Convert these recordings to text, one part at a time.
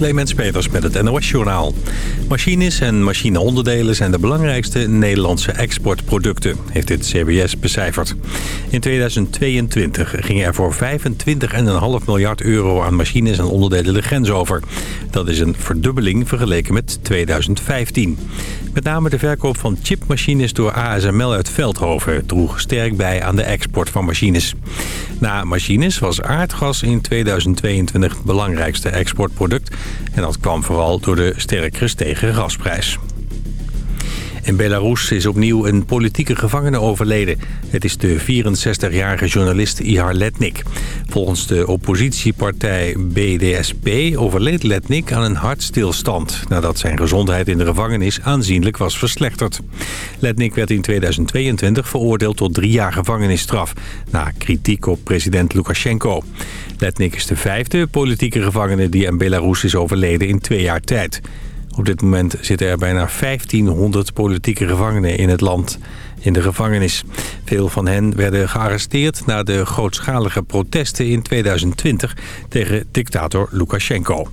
Clemens Peters met het NOS-journaal. Machines en machineonderdelen zijn de belangrijkste Nederlandse exportproducten, heeft het CBS becijferd. In 2022 gingen er voor 25,5 miljard euro aan machines en onderdelen de grens over. Dat is een verdubbeling vergeleken met 2015. Met name de verkoop van chipmachines door ASML uit Veldhoven droeg sterk bij aan de export van machines. Na machines was aardgas in 2022 het belangrijkste exportproduct. En dat kwam vooral door de sterk gestegen gasprijs. In Belarus is opnieuw een politieke gevangene overleden. Het is de 64-jarige journalist Ihar Letnik. Volgens de oppositiepartij BDSP overleed Letnik aan een hartstilstand... nadat zijn gezondheid in de gevangenis aanzienlijk was verslechterd. Letnik werd in 2022 veroordeeld tot drie jaar gevangenisstraf... na kritiek op president Lukashenko. Letnik is de vijfde politieke gevangene die in Belarus is overleden in twee jaar tijd... Op dit moment zitten er bijna 1500 politieke gevangenen in het land in de gevangenis. Veel van hen werden gearresteerd na de grootschalige protesten in 2020 tegen dictator Lukashenko.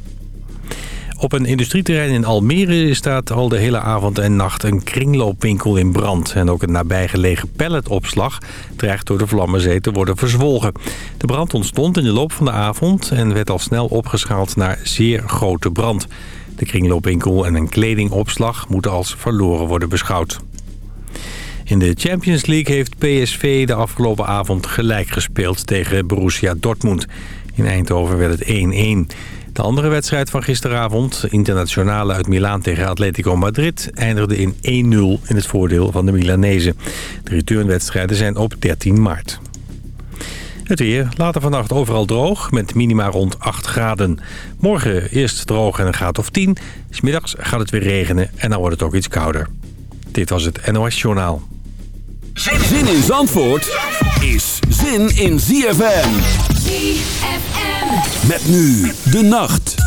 Op een industrieterrein in Almere staat al de hele avond en nacht een kringloopwinkel in brand. En ook een nabijgelegen palletopslag dreigt door de vlammenzee te worden verzwolgen. De brand ontstond in de loop van de avond en werd al snel opgeschaald naar zeer grote brand. De kringloopwinkel en een kledingopslag moeten als verloren worden beschouwd. In de Champions League heeft PSV de afgelopen avond gelijk gespeeld tegen Borussia Dortmund. In Eindhoven werd het 1-1. De andere wedstrijd van gisteravond, internationale uit Milaan tegen Atletico Madrid... eindigde in 1-0 in het voordeel van de Milanezen. De returnwedstrijden zijn op 13 maart. Het weer. Later vannacht overal droog, met minima rond 8 graden. Morgen eerst droog en een graad of 10. Smiddags gaat het weer regenen en dan wordt het ook iets kouder. Dit was het NOS Journaal. Zin in Zandvoort is zin in ZFM. ZFM. Met nu de nacht.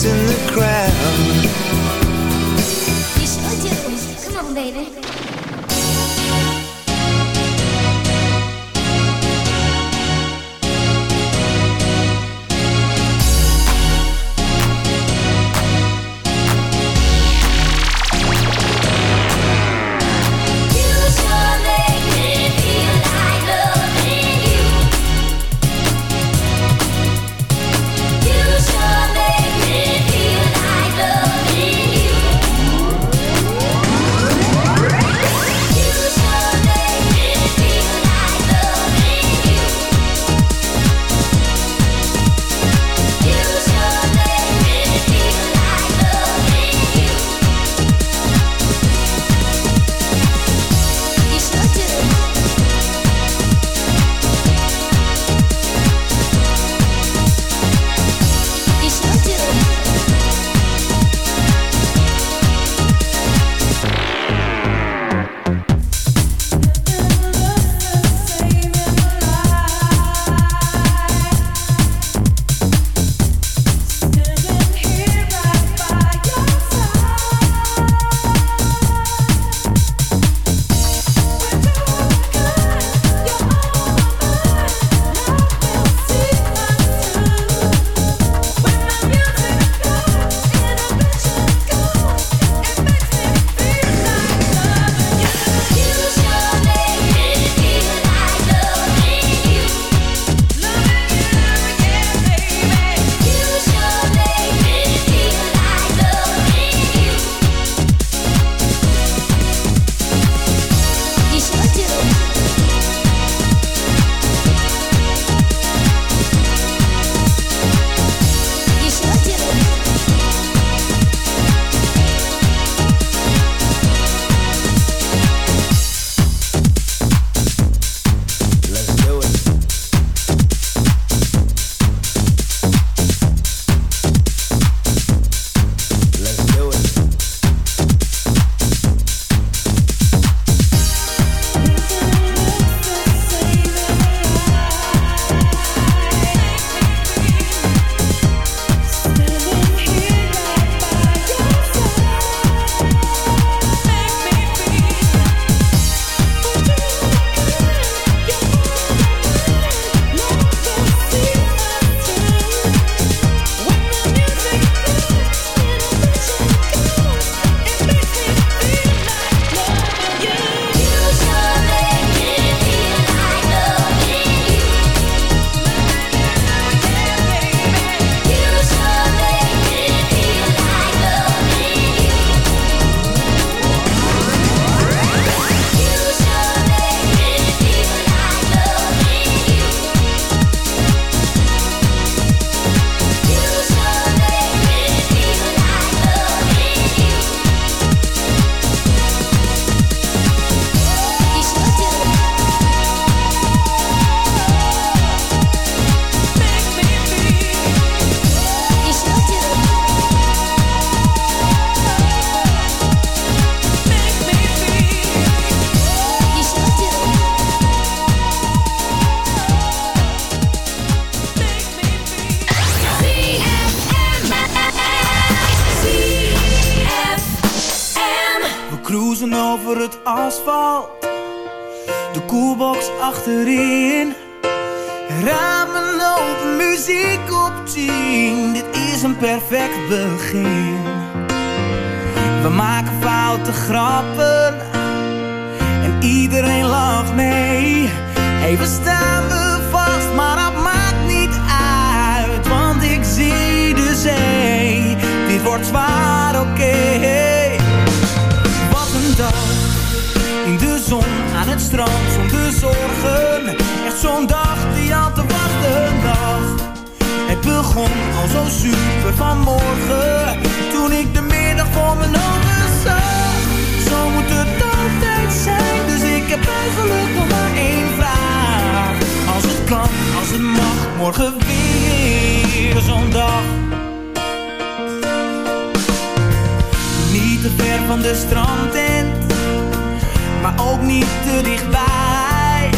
Facing the crowd. mag, morgen weer zo'n dag. Niet te ver van de strandtent, maar ook niet te dichtbij.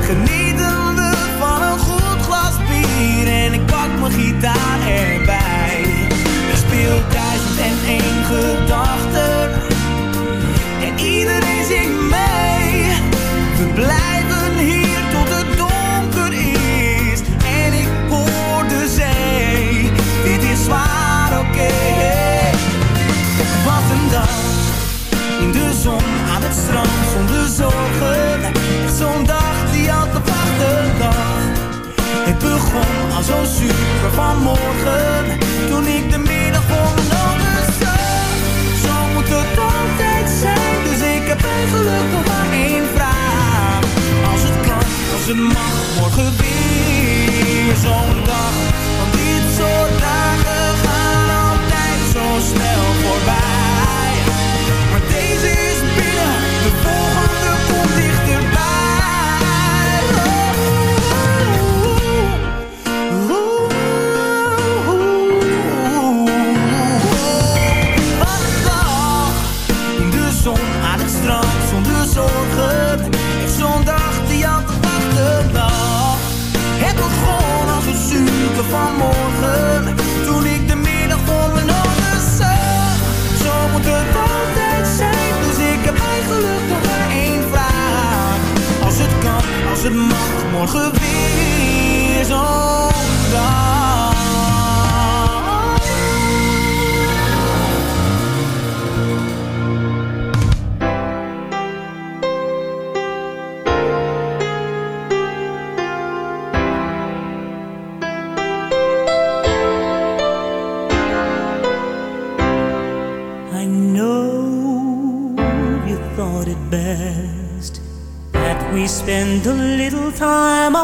Genietende van een goed glas bier en ik pak mijn gitaar erbij. Er speelt duizend en één gedachten zo super vanmorgen. Toen ik de middag voor mijn ogen zag. Zo moet het altijd zijn, dus ik heb eigenlijk nog maar één vraag. Als het kan, als het mag, morgen weer zo'n dag. Want dit soort dagen gaan altijd zo snel voorbij. Maar deze is binnen de volgende. het mag morgen weer zo'n dag.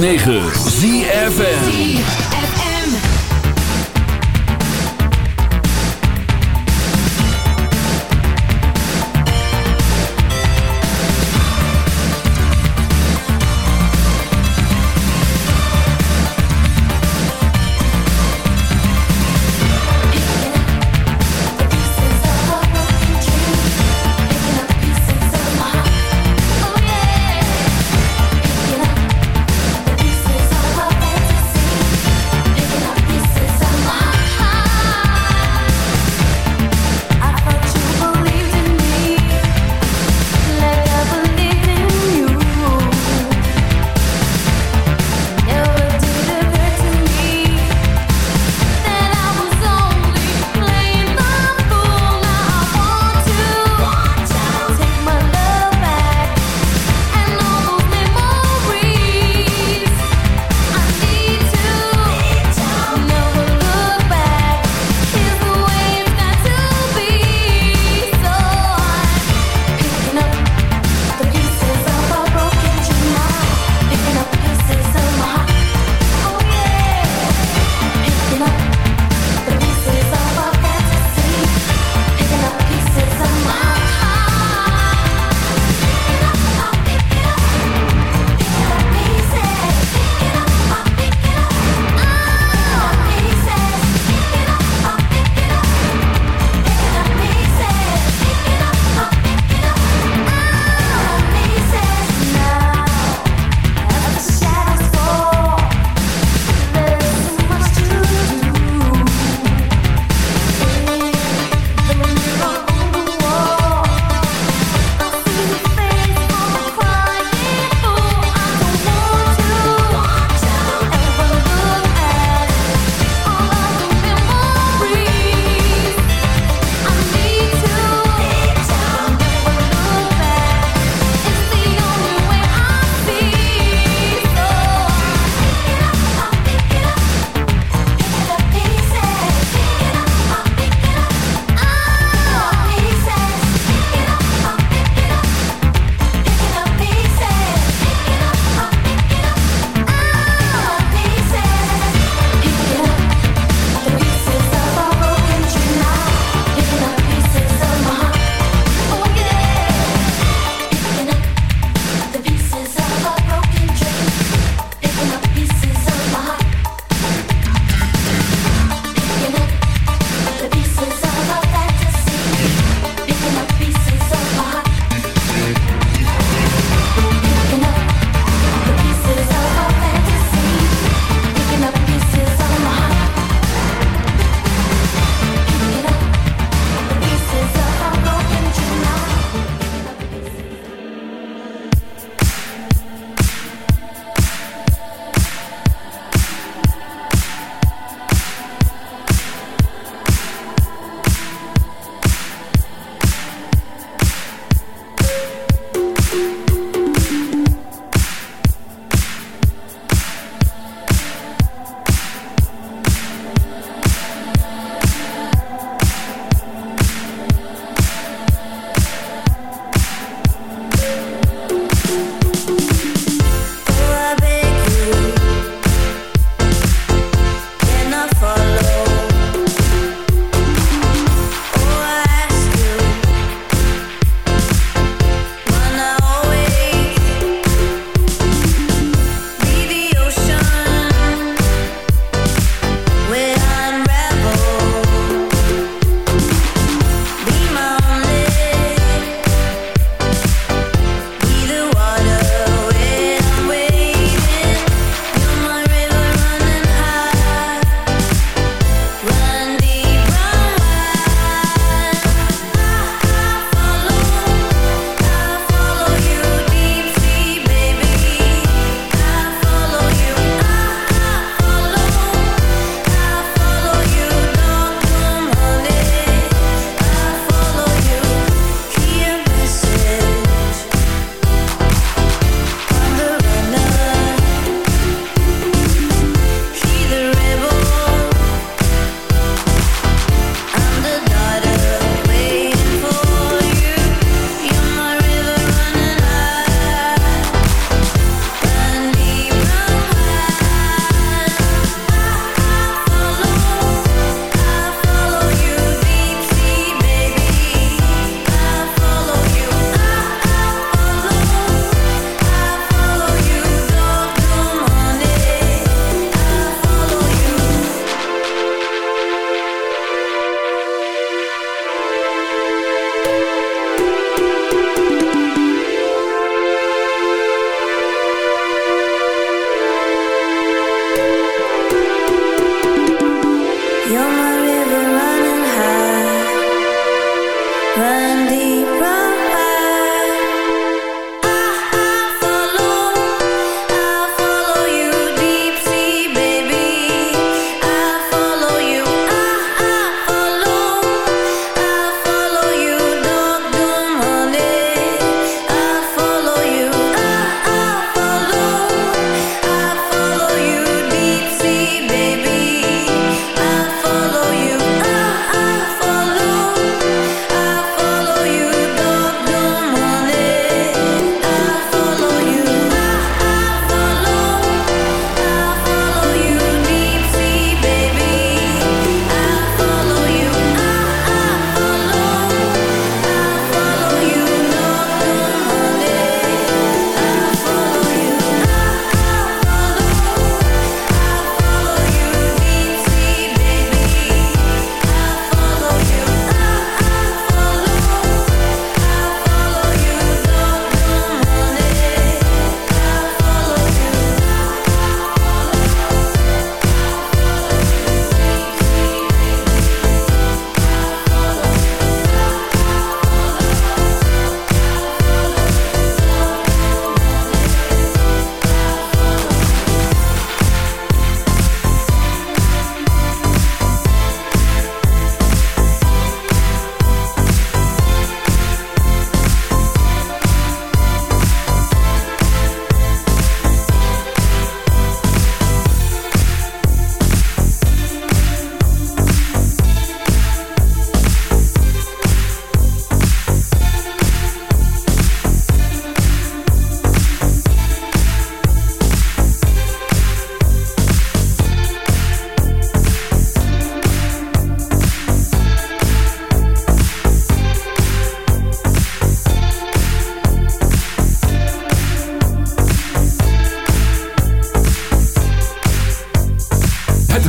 106.9 ZFN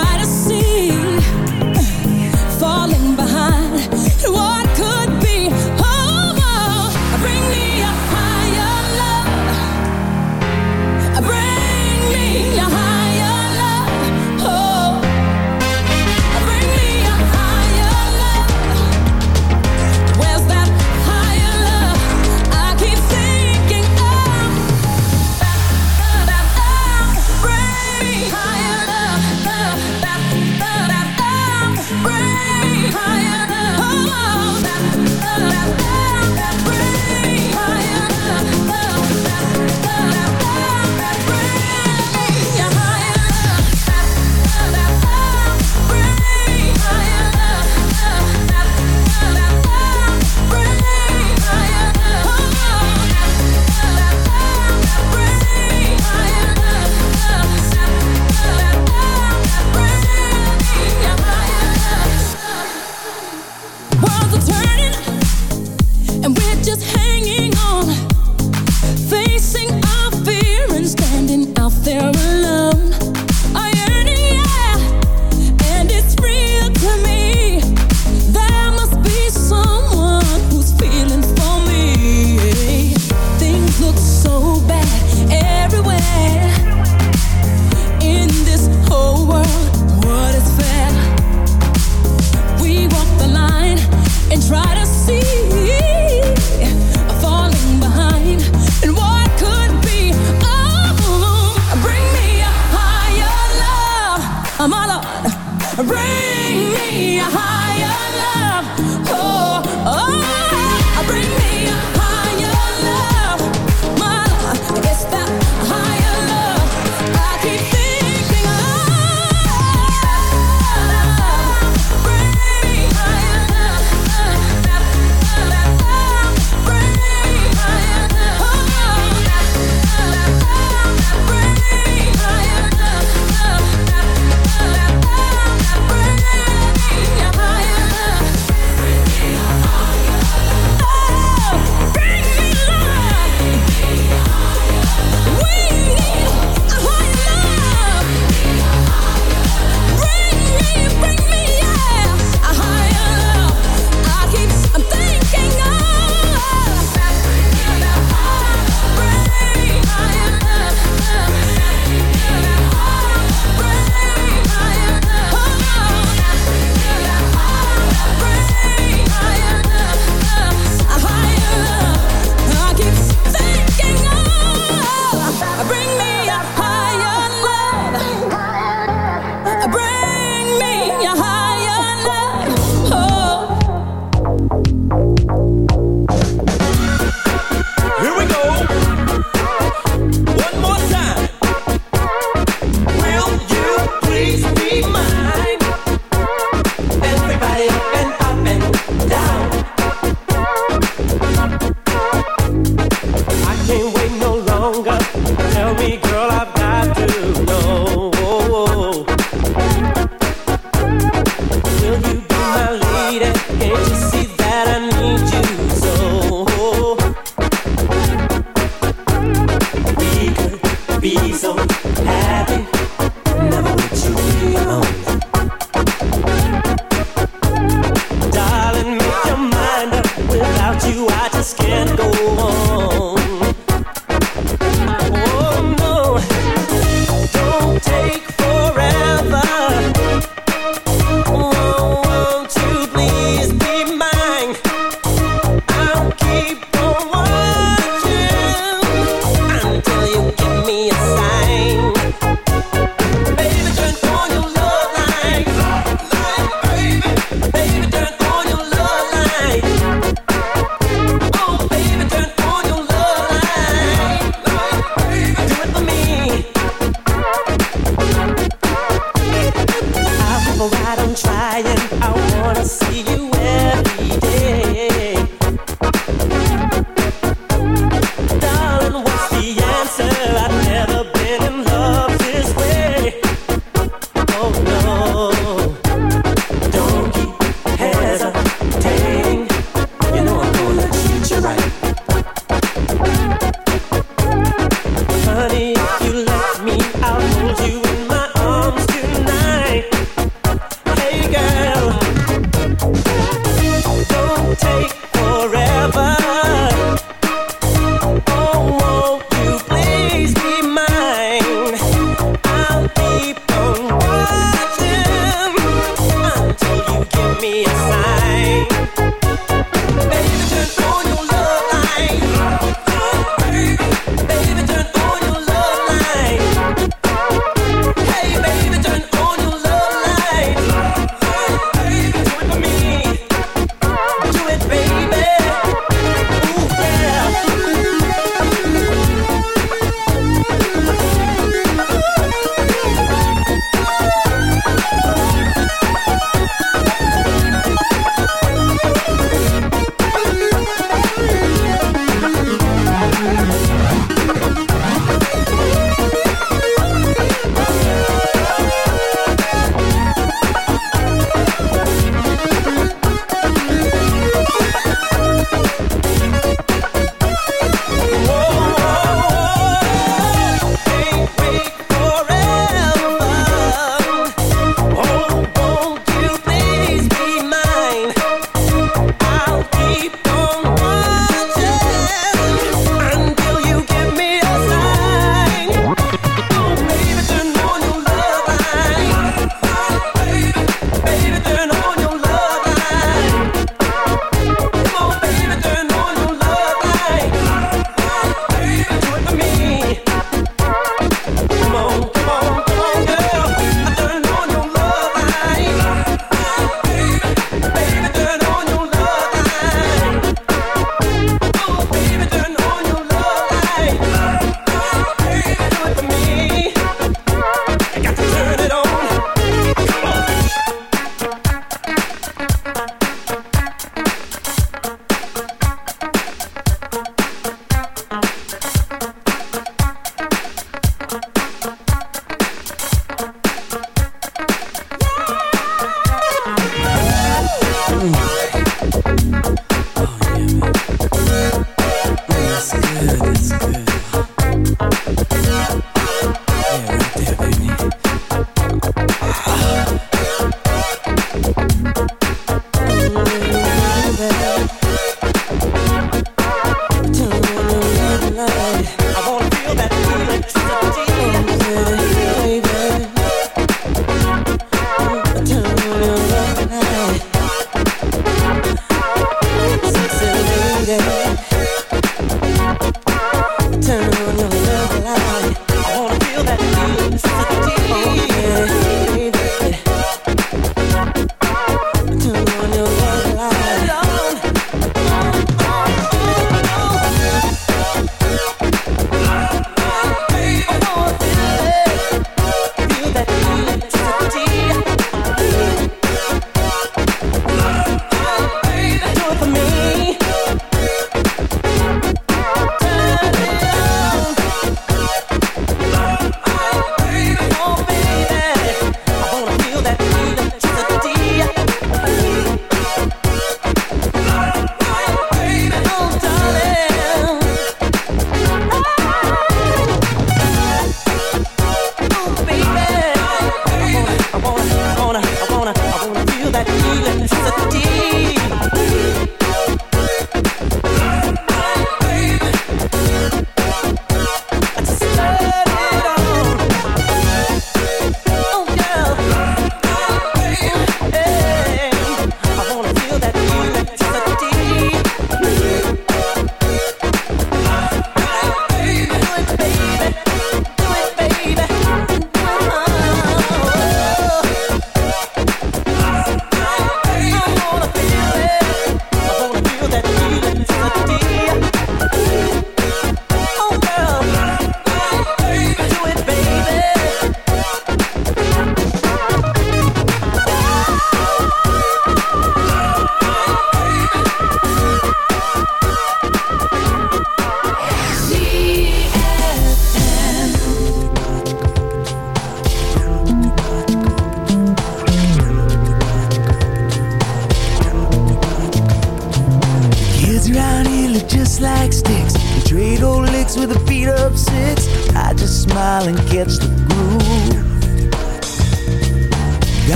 Try to see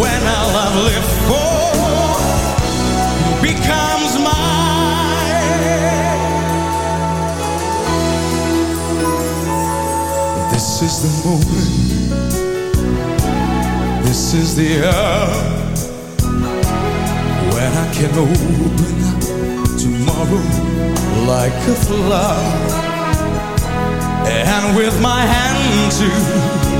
When all I've lived for becomes mine. This is the moment. This is the hour when I can open up tomorrow like a flower. And with my hand to